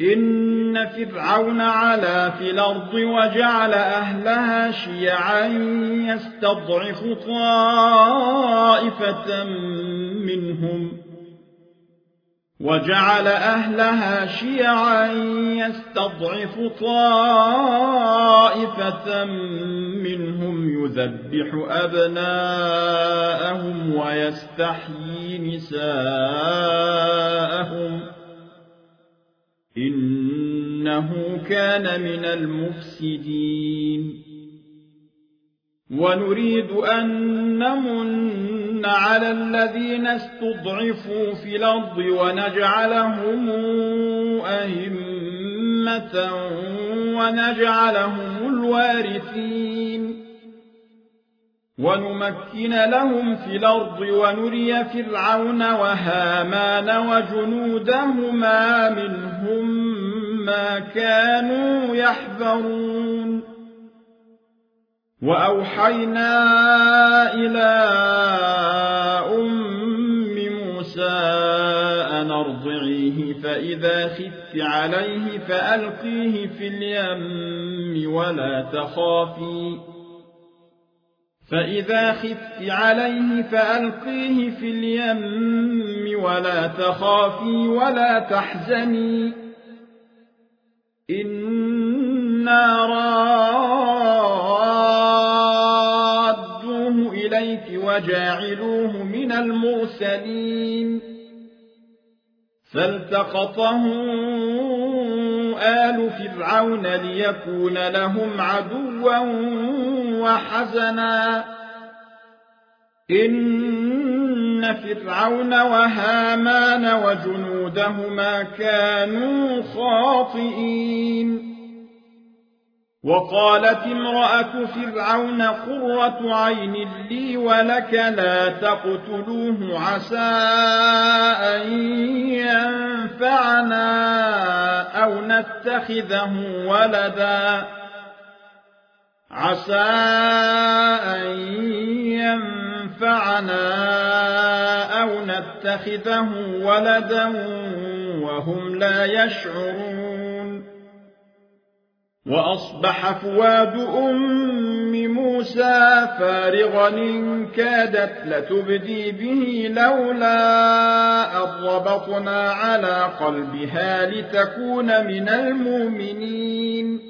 إن فرعون علا في الأرض وجعل أهلها شيعا يستضعف طائفة منهم وجعل أهلها شيعا يستضعف طائفة منهم يذبح أبناءهم ويستحيي نساءهم إنه كان من المفسدين. ونريد أن نمن على الذين استضعفوا في الأرض ونجعلهم أئمة ونجعلهم الوارثين. ونمكن لهم في الأرض ونري فرعون وهامان وجنودهما منهم ما كانوا يحذرون وأوحينا إلى أم موسى أن ارضعيه فإذا خفت عليه فألقيه في اليم ولا تخافي فإذا خفت عليه فألقيه في اليم ولا تخافي ولا تحزني إنا رادوه إليك وجاعلوه من المرسلين فالتقطه آل فرعون ليكون لهم عدوا وحزنا إن فرعون وهامان وجنودهما كانوا خاطئين. وقالت امرأة فرعون قرة عين لي ولك لا تقتلوه عسى أن ينفعنا أو نتخذه ولدا. عسى أن ينفعنا أو نتخذه ولدا وهم لا يشعرون وأصبح فواد أم موسى فارغا إن كادت لتبدي به لولا أربطنا على قلبها لتكون من المؤمنين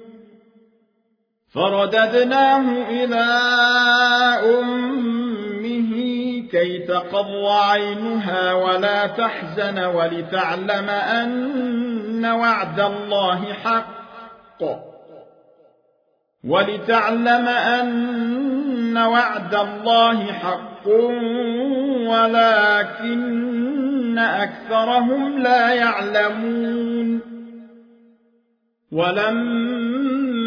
فرددناه إلى أمه كي تقض عينها ولا تحزن ولتعلم أن وعد الله حق. ولتعلم أن وعد الله حق ولكن أكثرهم لا يعلمون. ولما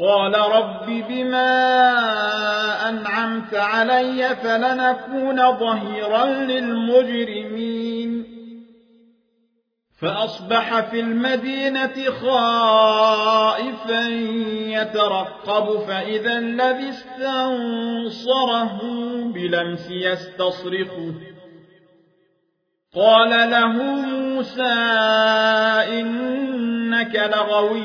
قال رب بما أنعمت علي فلنكون ظهيرا للمجرمين. فأصبح في المدينة خائفا يترقب فإذا الذي استنصره بلمس يستصرخه. قال له موسى إنك لغوي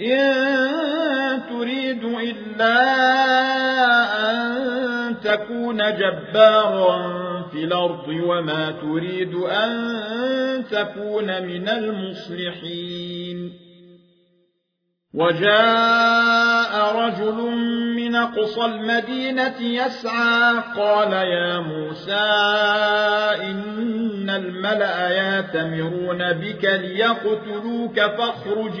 إن تريد إلا أن تكون جبارا في الأرض وما تريد أن تكون من المصلحين وجاء رجل من قصى المدينة يسعى قال يا موسى إن الملأ ياتمرون بك ليقتلوك فاخرج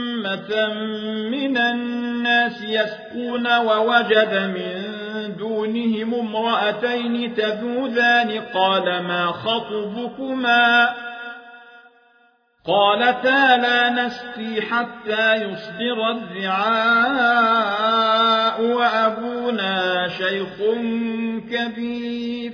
من الناس يسقون ووجد من دونهم امرأتين تذوذان قال ما خطبكما؟ قالتا لا نسقي حتى يصدر الرعاء وأبونا شيخ كبير.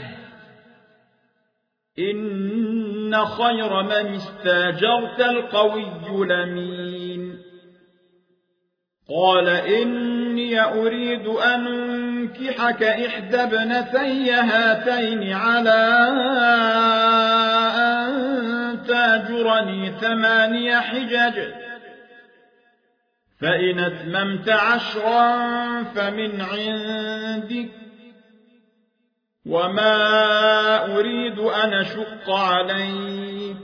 إن خير من استاجرت القوي لمين قال إني أريد أن أنكحك إحدى ابنتي هاتين على أن تاجرني ثماني حجج فإن اتممت عشرا فمن عندك وما أريد أن أشق عليك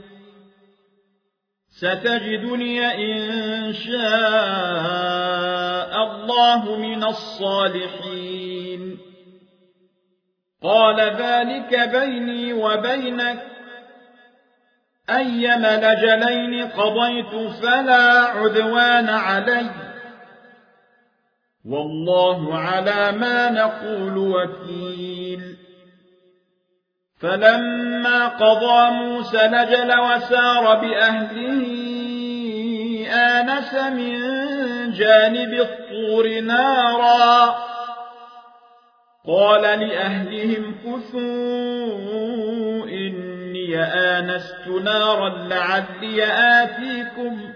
ستجدني إن شاء الله من الصالحين قال ذلك بيني وبينك أيما لجلين قضيت فلا عدوان علي والله على ما نقول وكيل فلما قضى موسى لجل وسار بأهله آنس من جانب الطور نارا. قال لأهلهم كثوا إني آنست نارا لعلي آتيكم.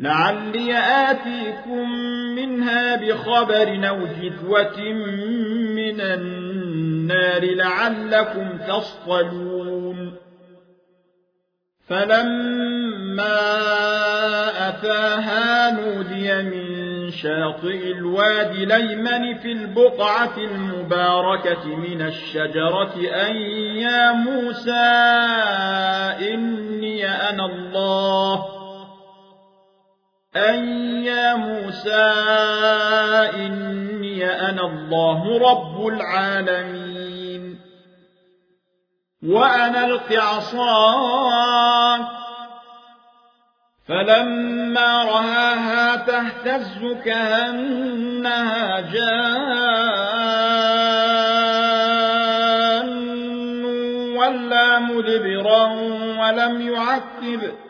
لعلي آتيكم منها بخبر أو جذوة من النار لعلكم تصطلون. فلما أتاها نودي من شاطئ الوادي ليمن في البقعة المباركة من الشجرة أن يا موسى إني أنا الله أن يا موسى إني أنا الله رب العالمين. وأنا القعصاك. فلما رهاها تهتز كأنها جان. ولا مدبرا ولم يعقب.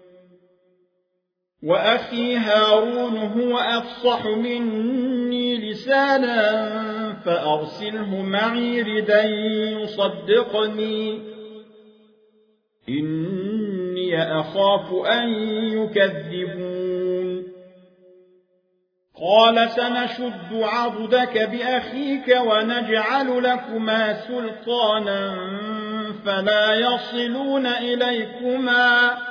وأخي هارون هو أفصح مني لسانا فأرسله معي ردا يصدقني. إني أخاف أن يكذبون. قال سنشد عضدك بأخيك ونجعل لكما سلطانا فلا يصلون إليكما.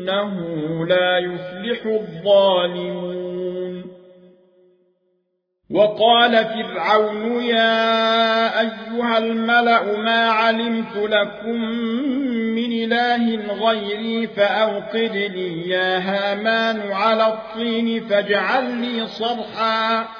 إنه لا يفلح الظالمون. وقال فرعون يا أيها الملأ ما علمت لكم من إله غيري فأوقد لي يا هامان على الطين فاجعل لي صرحا.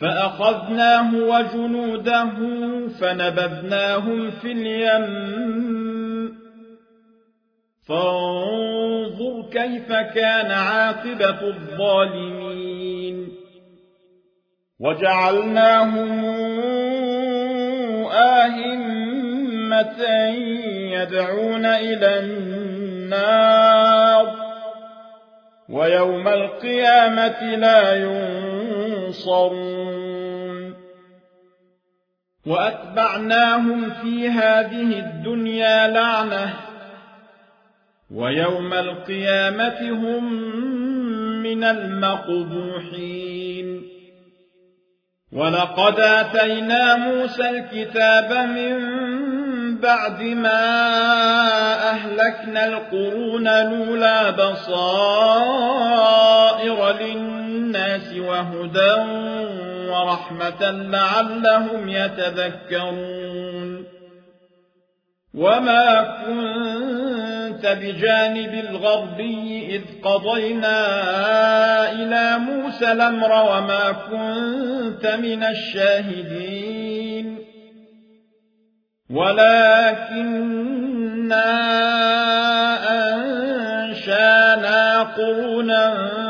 فأخذناه وجنوده فنبذناهم في اليم. فانظر كيف كان عاقبة الظالمين. وجعلناهم آهمة يدعون إلى النار. ويوم القيامة لا ينصرون. وأتبعناهم في هذه الدنيا لعنة ويوم القيامة هم من المقبوحين. ولقد آتينا موسى الكتاب من بعد ما أهلكنا القرون لولا بصائر للناس. وهدى ورحمة لعلهم يتذكرون وما كنت بجانب الغربي إذ قضينا إلى موسى الأمر وما كنت من الشاهدين ولكننا أنشانا قرونا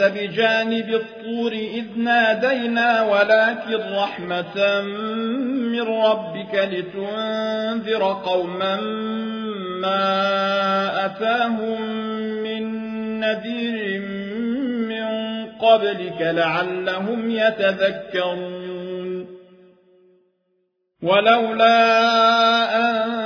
بجانب الطور إذ نادينا ولكن رحمة من ربك لتنذر قوما ما أتاهم من نذير من قبلك لعلهم يتذكرون. ولولا أن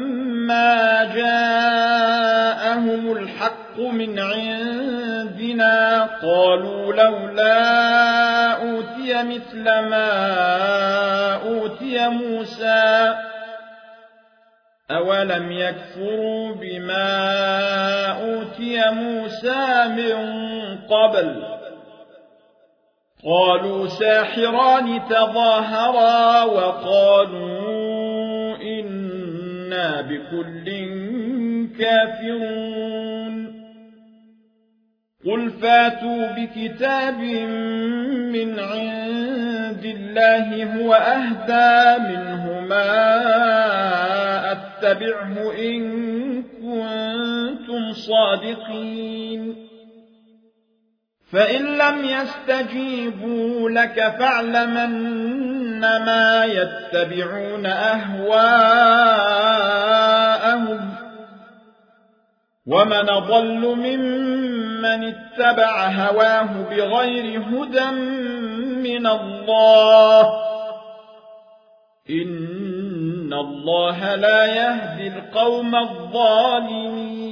جاءهم الحق من عندنا قالوا لولا أوتي مثل ما أوتي موسى أولم يكفروا بما أوتي موسى من قبل قالوا ساحران تظاهرا وقالوا إنا بكل كافرون قل فاتوا بكتاب من عند الله هو أهدى منهما اتبعه إن كنتم صادقين فإن لم يستجيبوا لك فاعلمنما يتبعون أهواءهم ومن ضل ممن اتبع هواه بغير هدى من الله إن الله لا يهدي القوم الظالمين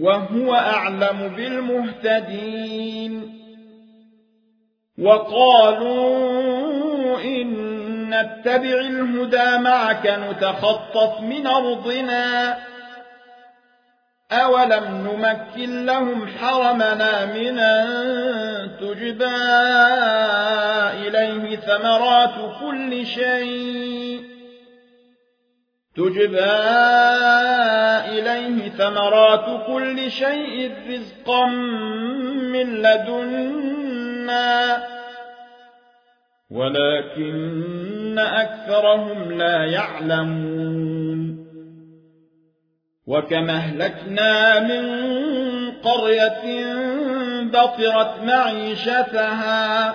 وهو أعلم بالمهتدين. وقالوا إن نتبع الهدى معك نتخطف من أرضنا. أولم نمكن لهم حرمنا من أن تجبى إليه ثمرات كل شيء. تجبى إليه ثمرات كل شيء رزقا من لدنا ولكن أكثرهم لا يعلمون. وكما أهلكنا من قرية بطرت معيشتها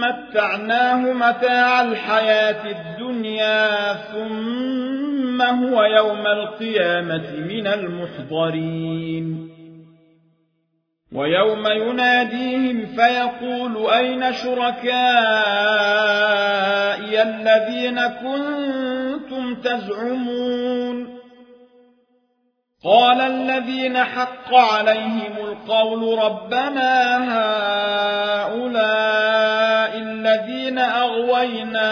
متعناه متاع الحياة الدنيا ثم هو يوم القيامة من المحضرين. ويوم يناديهم فيقول أين شركائي الذين كنتم تزعمون؟ قال الذين حق عليهم القول ربنا هؤلاء الذين أغوينا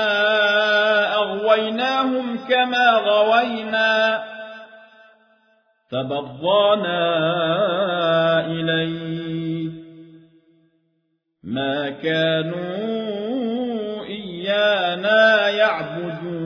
أغويناهم كما غوينا. فبضانا إليه ما كانوا إيانا يعبدون.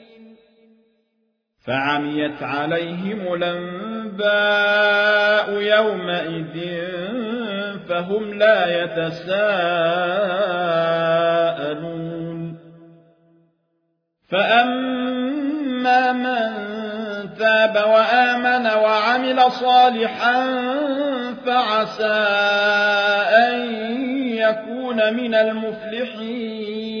فعميت عليهم الأنباء يومئذ فهم لا يتساءلون. فأما من تاب وآمن وعمل صالحا فعسى أن يكون من المفلحين.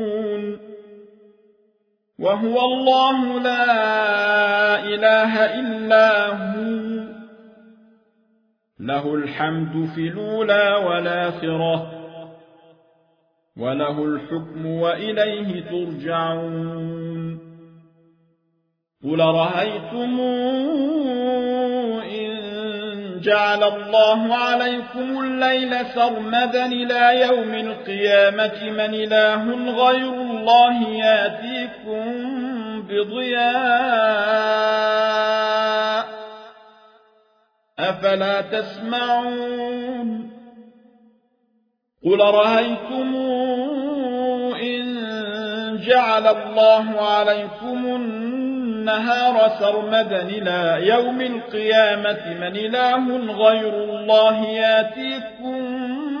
وهو الله لا إله إلا هو. له الحمد في الأولى والآخرة وله الحكم وإليه ترجعون. قل رأيتم إن جعل الله عليكم الليل سرمدا إلى يوم القيامة من إله غير الله ياتيكم بضياء أفلا تسمعون قل رأيتم إن جعل الله عليكم النهار سرمدا إلى يوم القيامة من إله غير الله ياتيكم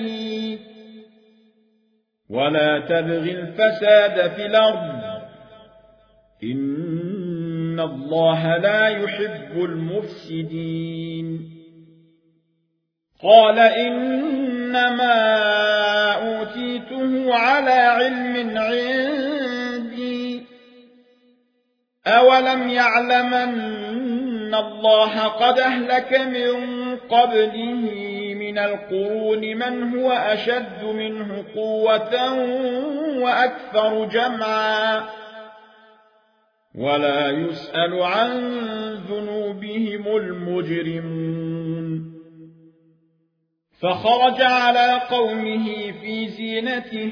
ولا تبغ الفساد في الأرض. إن الله لا يحب المفسدين. قال إنما أوتيته على علم عندي. أولم يعلم أن الله قد أهلك من قبله؟ من القرون من هو أشد منه قوة وأكثر جمعا. ولا يسأل عن ذنوبهم المجرمون. فخرج على قومه في زينته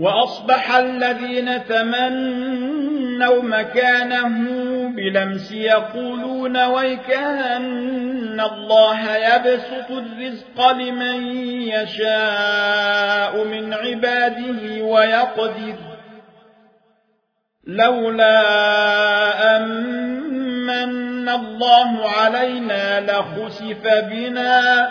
وأصبح الذين تمنوا مكانه بلمس يقولون ويكأن الله يبسط الرزق لمن يشاء من عباده ويقدر. لولا أمن الله علينا لخسف بنا.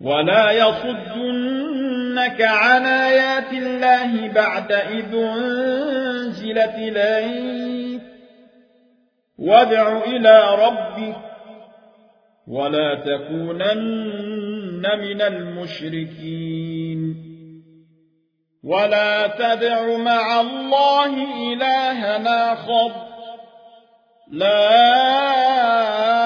ولا يصدنك عن آيات الله بعد إذ انزلت إليك وادع إلى ربك ولا تكونن من المشركين ولا تدع مع الله إلها آخر لا